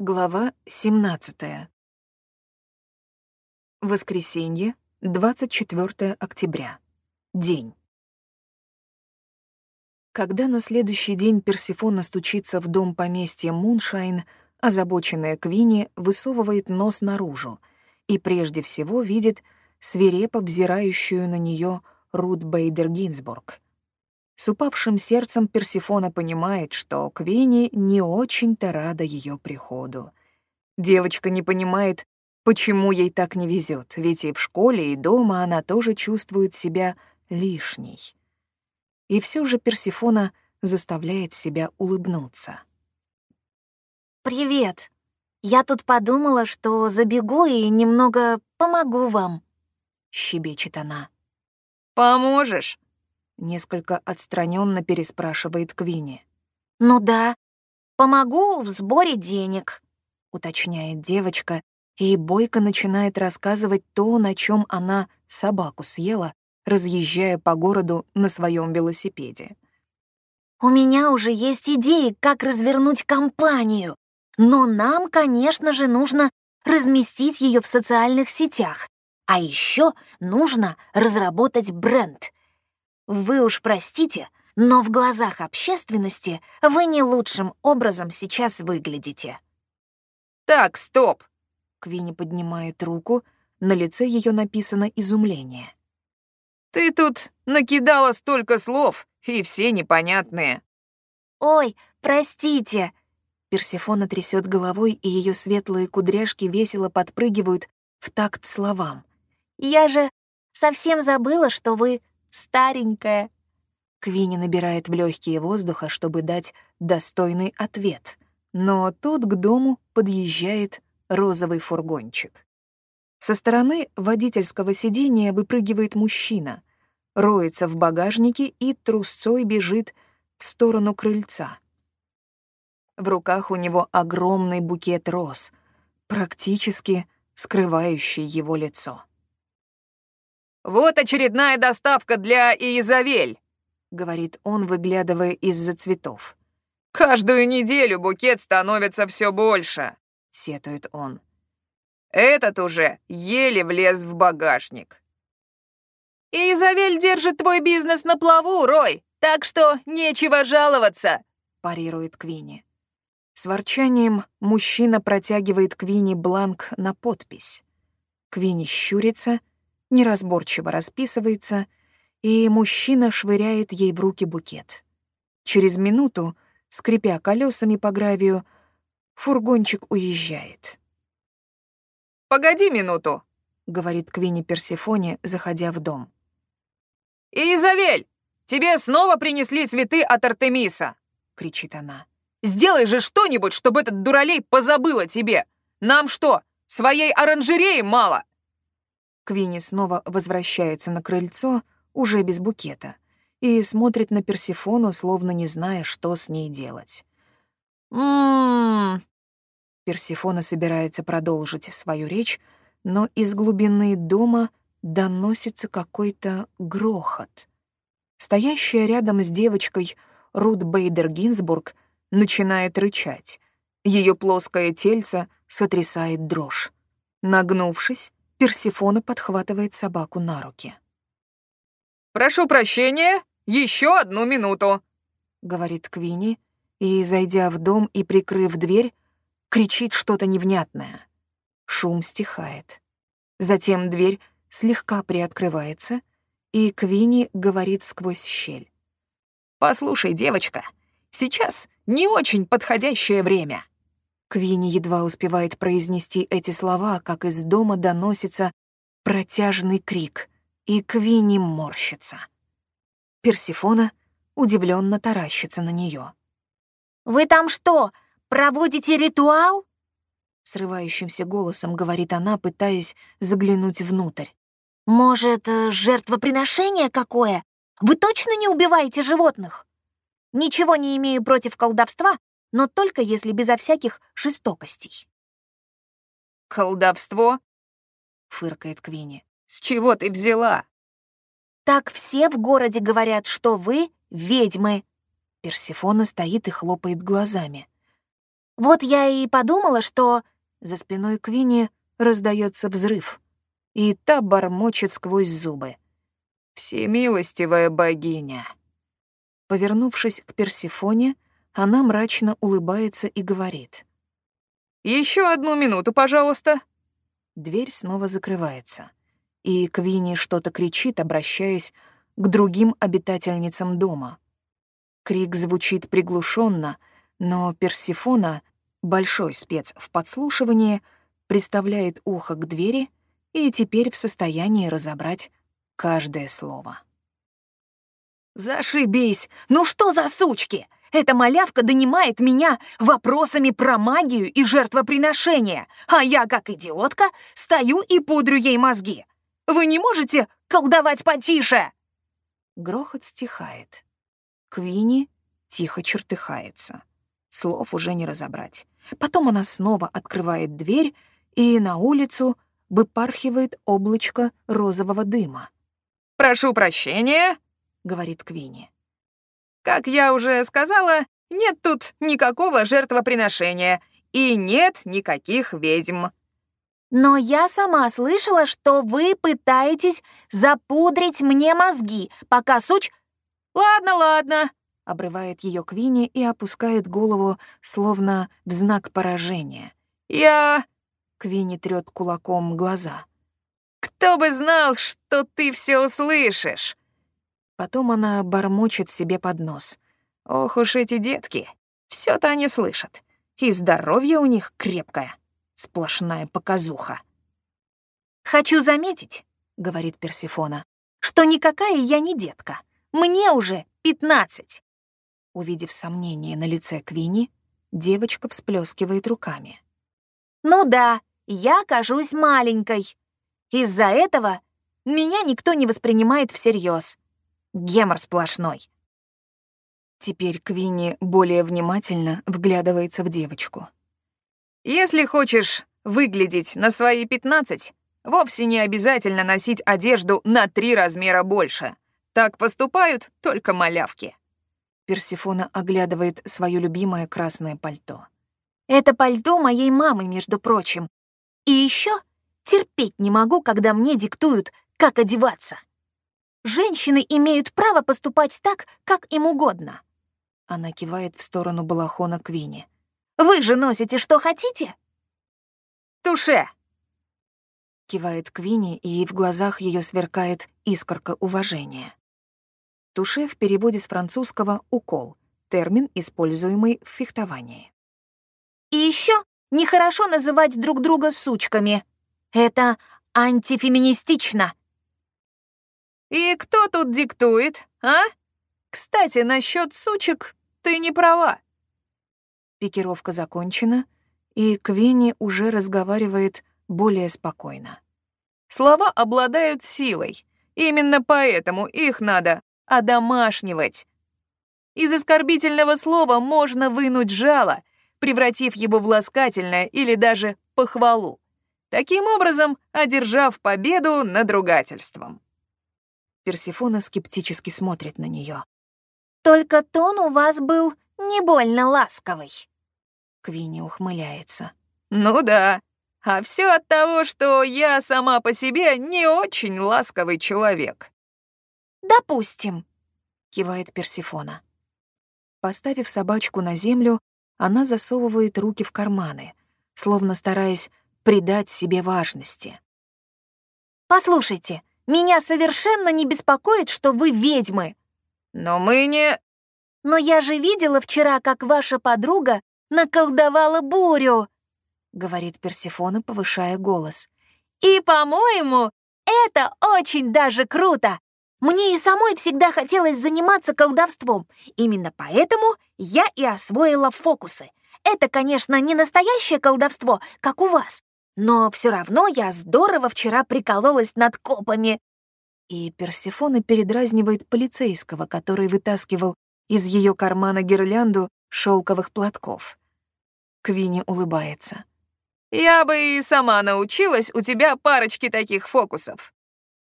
Глава 17. Воскресенье, 24 октября. День. Когда на следующий день Персифона стучится в дом поместья Муншайн, озабоченная Квинни высовывает нос наружу и прежде всего видит свирепо взирающую на нее Рут Бейдер Гинзбург. С упавшим сердцем Персифона понимает, что Квинни не очень-то рада ее приходу. Девочка не понимает, почему ей так не везет, ведь и в школе, и дома она тоже чувствует себя лишней. И все же Персифона заставляет себя улыбнуться. «Привет. Я тут подумала, что забегу и немного помогу вам», — щебечет она. «Поможешь?» Несколько отстраненно переспрашивает Квинни. «Ну да, помогу в сборе денег», — уточняет девочка, и Бойко начинает рассказывать то, на чем она собаку съела, разъезжая по городу на своем велосипеде. «У меня уже есть идеи, как развернуть компанию, но нам, конечно же, нужно разместить ее в социальных сетях, а еще нужно разработать бренд. Вы уж простите, но в глазах общественности вы не лучшим образом сейчас выглядите. «Так, стоп!» Квинни поднимает руку, на лице ее написано изумление. «Ты тут накидала столько слов, и все непонятные». «Ой, простите!» Персифона трясет головой, и ее светлые кудряшки весело подпрыгивают в такт словам. «Я же совсем забыла, что вы старенькая». Квинни набирает в легкие воздуха, чтобы дать достойный ответ. Но тут к дому подъезжает розовый фургончик. Со стороны водительского сидения выпрыгивает мужчина, роется в багажнике и трусцой бежит в сторону крыльца. В руках у него огромный букет роз, практически скрывающий его лицо. «Вот очередная доставка для Иезавель», — говорит он, выглядывая из-за цветов. «Каждую неделю букет становится все больше», — сетует он. «Этот уже еле влез в багажник». «Иезавель держит твой бизнес на плаву, Рой, так что нечего жаловаться», — парирует Квинни. С ворчанием мужчина протягивает Квинни бланк на подпись. Квинни щурится — неразборчиво расписывается, и мужчина швыряет ей в руки букет. Через минуту, скрипя колесами по гравию, фургончик уезжает. «Погоди минуту», — говорит Квинни Персифоне, заходя в дом. «Изавель, тебе снова принесли цветы от Артемиса!» — кричит она. «Сделай же что-нибудь, чтобы этот дуралей позабыл о тебе! Нам что, своей оранжереи мало?» Квинни снова возвращается на крыльцо, уже без букета, и смотрит на Персифону, словно не зная, что с ней делать. «М-м-м...» Персифона собирается продолжить свою речь, но из глубины дома доносится какой-то грохот. Стоящая рядом с девочкой Рут Бейдер Гинзбург начинает рычать. Ее плоское тельце сотрясает дрожь. Нагнувшись, Персифона подхватывает собаку на руки. «Прошу прощения, еще одну минуту», — говорит Квинни, и, зайдя в дом и прикрыв дверь, кричит что-то невнятное. Шум стихает. Затем дверь слегка приоткрывается, и Квинни говорит сквозь щель. «Послушай, девочка, сейчас не очень подходящее время». Квинни едва успевает произнести эти слова, как из дома доносится протяжный крик, и Квинни морщится. Персифона удивленно таращится на нее. «Вы там что, проводите ритуал?» Срывающимся голосом говорит она, пытаясь заглянуть внутрь. «Может, э, жертвоприношение какое? Вы точно не убиваете животных? Ничего не имею против колдовства, но только если безо всяких жестокостей. «Колдовство?» — фыркает Квинни. «С чего ты взяла?» «Так все в городе говорят, что вы ведьмы». Персифона стоит и хлопает глазами. Вот я и подумала, что...» За спиной Квинни раздается взрыв, и та бормочет сквозь зубы. «Всемилостивая богиня!» Повернувшись к Персифоне, она мрачно улыбается и говорит. Еще одну минуту, пожалуйста». Дверь снова закрывается, и Квинни что-то кричит, обращаясь к другим обитательницам дома. Крик звучит приглушенно, но Персифона, большой спец в подслушивании, приставляет ухо к двери и теперь в состоянии разобрать каждое слово. «Зашибись! Ну что за сучки? Эта малявка донимает меня вопросами про магию и жертвоприношения, а я, как идиотка, стою и пудрю ей мозги. Вы не можете колдовать потише?» Грохот стихает. Квини тихо чертыхается. Слов уже не разобрать. Потом она снова открывает дверь, и на улицу выпархивает облачко розового дыма. «Прошу прощения», — говорит Квинни. «Как я уже сказала, нет тут никакого жертвоприношения и нет никаких ведьм». «Но я сама слышала, что вы пытаетесь запудрить мне мозги, пока суч...» «Ладно, ладно», — обрывает ее Квинни и опускает голову, словно в знак поражения. «Я...» — Квинни трёт кулаком глаза. «Кто бы знал, что ты все услышишь!» Потом она бормочет себе под нос. Ох уж эти детки, все то они слышат. И здоровье у них крепкое. Сплошная показуха. «Хочу заметить», — говорит Персифона, «что никакая я не детка. Мне уже пятнадцать». Увидев сомнение на лице Квини, девочка всплескивает руками. «Ну да, я кажусь маленькой. Из-за этого меня никто не воспринимает всерьез. Гемор сплошной. Теперь Квинни более внимательно вглядывается в девочку. «Если хочешь выглядеть на свои пятнадцать, вовсе не обязательно носить одежду на три размера больше. Так поступают только малявки». Персифона оглядывает свое любимое красное пальто. «Это пальто моей мамы, между прочим. И еще терпеть не могу, когда мне диктуют, как одеваться». Женщины имеют право поступать так, как им угодно. Она кивает в сторону балахона Квини. Вы же носите, что хотите? Туше! Кивает Квини, и в глазах ее сверкает искорка уважения. Туше в переводе с французского «укол», термин, используемый в фехтовании. И еще нехорошо называть друг друга сучками. Это антифеминистично. «И кто тут диктует, а? Кстати, насчет сучек ты не права». Пикировка закончена, и Квинни уже разговаривает более спокойно. Слова обладают силой. Именно поэтому их надо одомашнивать. Из оскорбительного слова можно вынуть жало, превратив его в ласкательное или даже похвалу, таким образом одержав победу над ругательством. Персифона скептически смотрит на нее. «Только тон у вас был не больно ласковый». Квинни ухмыляется. «Ну да, а все от того, что я сама по себе не очень ласковый человек». «Допустим», — кивает Персифона. Поставив собачку на землю, она засовывает руки в карманы, словно стараясь придать себе важности. «Послушайте, меня совершенно не беспокоит, что вы ведьмы. Но мы не... Но я же видела вчера, как ваша подруга наколдовала бурю, говорит Персифона, повышая голос. И, по-моему, это очень даже круто. Мне и самой всегда хотелось заниматься колдовством. Именно поэтому я и освоила фокусы. Это, конечно, не настоящее колдовство, как у вас, но все равно я здорово вчера прикололась над копами. И Персифона передразнивает полицейского, который вытаскивал из ее кармана гирлянду шелковых платков. Квинни улыбается. «Я бы и сама научилась у тебя парочки таких фокусов».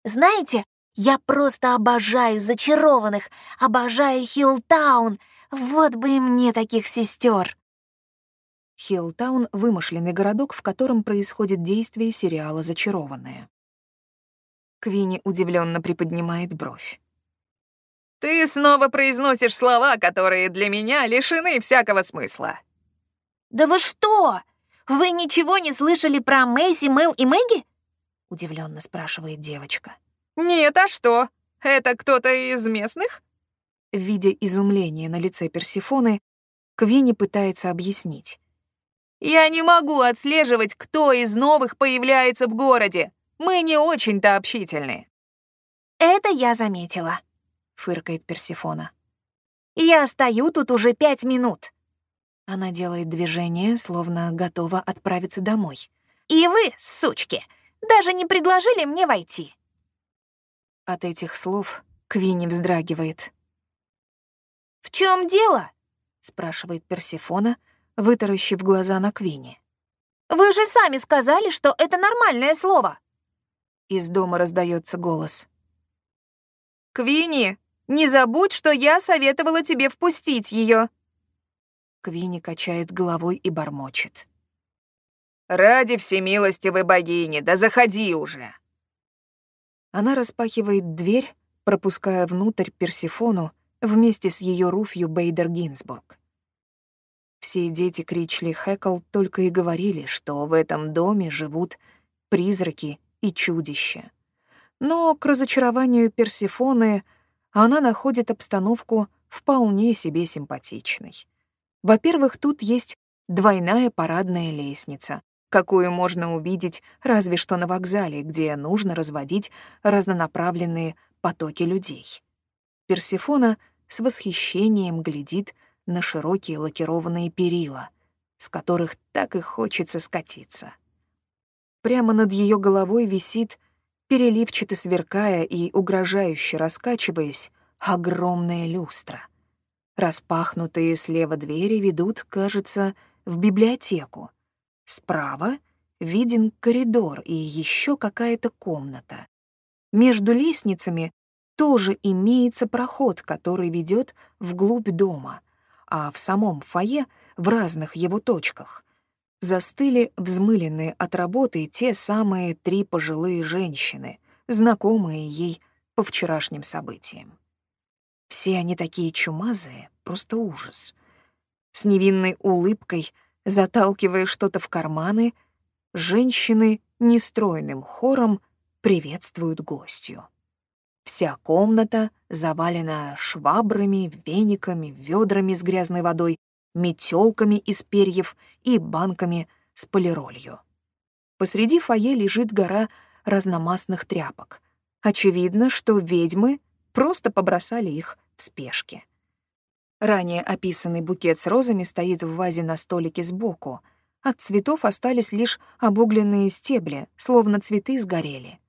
«Знаете, я просто обожаю зачарованных, обожаю Хиллтаун. Вот бы и мне таких сестер. Хиллтаун — вымышленный городок, в котором происходит действие сериала «Зачарованные». Квинни удивленно приподнимает бровь. «Ты снова произносишь слова, которые для меня лишены всякого смысла». «Да вы что? Вы ничего не слышали про Мэйси, Мэл и Мэгги?» — удивленно спрашивает девочка. «Нет, а что? Это кто-то из местных?» Видя изумление на лице Персифоны, Квинни пытается объяснить. «Я не могу отслеживать, кто из новых появляется в городе. Мы не очень-то общительны». «Это я заметила», — фыркает Персифона. «Я стою тут уже пять минут». Она делает движение, словно готова отправиться домой. «И вы, сучки, даже не предложили мне войти». От этих слов Квинни вздрагивает. «В чем дело?» — спрашивает Персифона, вытаращив глаза на Квинни. «Вы же сами сказали, что это нормальное слово!» Из дома раздается голос. «Квинни, не забудь, что я советовала тебе впустить ее. Квинни качает головой и бормочет. «Ради всемилостивой богини, да заходи уже!» Она распахивает дверь, пропуская внутрь Персифону вместе с ее Руфью Бейдер Гинзбург. Все дети Кричли Хэкл только и говорили, что в этом доме живут призраки и чудища. Но к разочарованию Персифоны она находит обстановку вполне себе симпатичной. Во-первых, тут есть двойная парадная лестница, какую можно увидеть разве что на вокзале, где нужно разводить разнонаправленные потоки людей. Персифона с восхищением глядит на широкие лакированные перила, с которых так и хочется скатиться. Прямо над ее головой висит, переливчато сверкая и угрожающе раскачиваясь, огромная люстра. Распахнутые слева двери ведут, кажется, в библиотеку, Справа виден коридор и еще какая-то комната. Между лестницами тоже имеется проход, который ведет вглубь дома, а в самом фойе, в разных его точках, застыли взмыленные от работы те самые три пожилые женщины, знакомые ей по вчерашним событиям. Все они такие чумазые, просто ужас. С невинной улыбкой Заталкивая что-то в карманы, женщины нестройным хором приветствуют гостью. Вся комната завалена швабрами, вениками, ведрами с грязной водой, метелками из перьев и банками с полиролью. Посреди фойе лежит гора разномастных тряпок. Очевидно, что ведьмы просто побросали их в спешке. Ранее описанный букет с розами стоит в вазе на столике сбоку. От цветов остались лишь обугленные стебли, словно цветы сгорели.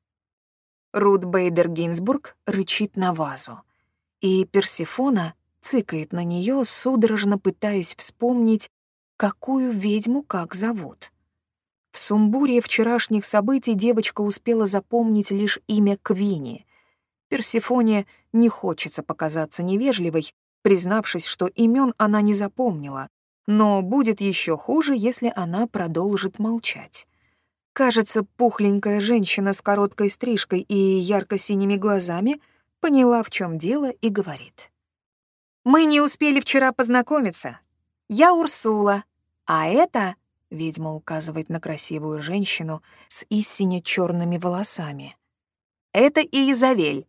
Рут Бейдер Гинзбург рычит на вазу, и Персифона цыкает на нее, судорожно пытаясь вспомнить, какую ведьму как зовут. В сумбуре вчерашних событий девочка успела запомнить лишь имя Квини. Персифоне не хочется показаться невежливой, признавшись, что имен она не запомнила, но будет еще хуже, если она продолжит молчать. Кажется, пухленькая женщина с короткой стрижкой и ярко-синими глазами поняла, в чем дело, и говорит. «Мы не успели вчера познакомиться. Я Урсула, а это...» — ведьма указывает на красивую женщину с истине черными волосами. «Это Иезавель,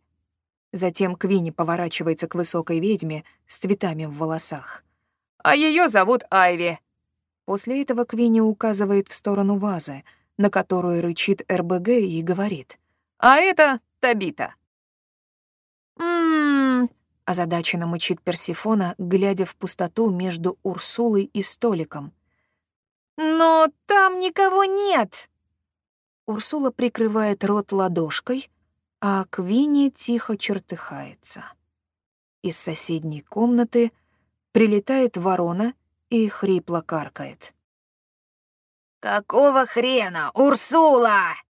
Затем Квинни поворачивается к высокой ведьме с цветами в волосах. «А ее зовут Айви». После этого Квинни указывает в сторону вазы, на которую рычит РБГ и говорит. «А это Табита». «М-м-м», озадаченно мычит Персифона, глядя в пустоту между Урсулой и столиком. «Но там никого нет!» Урсула прикрывает рот ладошкой, а Квинни тихо чертыхается. Из соседней комнаты прилетает ворона и хрипло каркает. «Какого хрена, Урсула?»